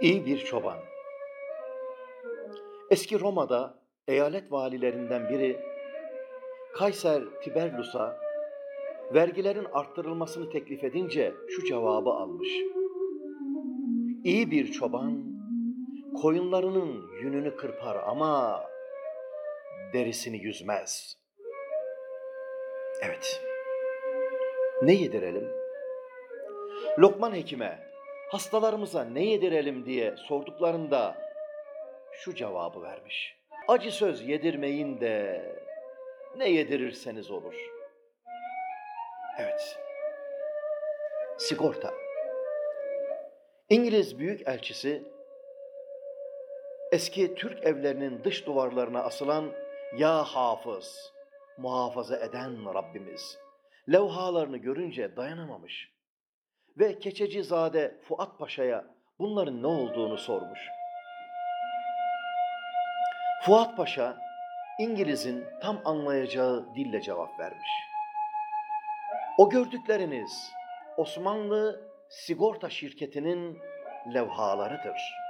İyi bir çoban. Eski Roma'da eyalet valilerinden biri Kayser Tiberlus'a vergilerin arttırılmasını teklif edince şu cevabı almış. İyi bir çoban koyunlarının yününü kırpar ama derisini yüzmez. Evet. Ne yedirelim? Lokman Hekim'e hastalarımıza ne yedirelim diye sorduklarında şu cevabı vermiş. Acı söz yedirmeyin de ne yedirirseniz olur. Evet. Sigorta. İngiliz Büyükelçisi eski Türk evlerinin dış duvarlarına asılan Ya Hafız, muhafaza eden Rabbimiz levhalarını görünce dayanamamış ve Keçecizade Fuat Paşa'ya bunların ne olduğunu sormuş. Fuat Paşa İngiliz'in tam anlayacağı dille cevap vermiş. O gördükleriniz Osmanlı sigorta şirketinin levhalarıdır.''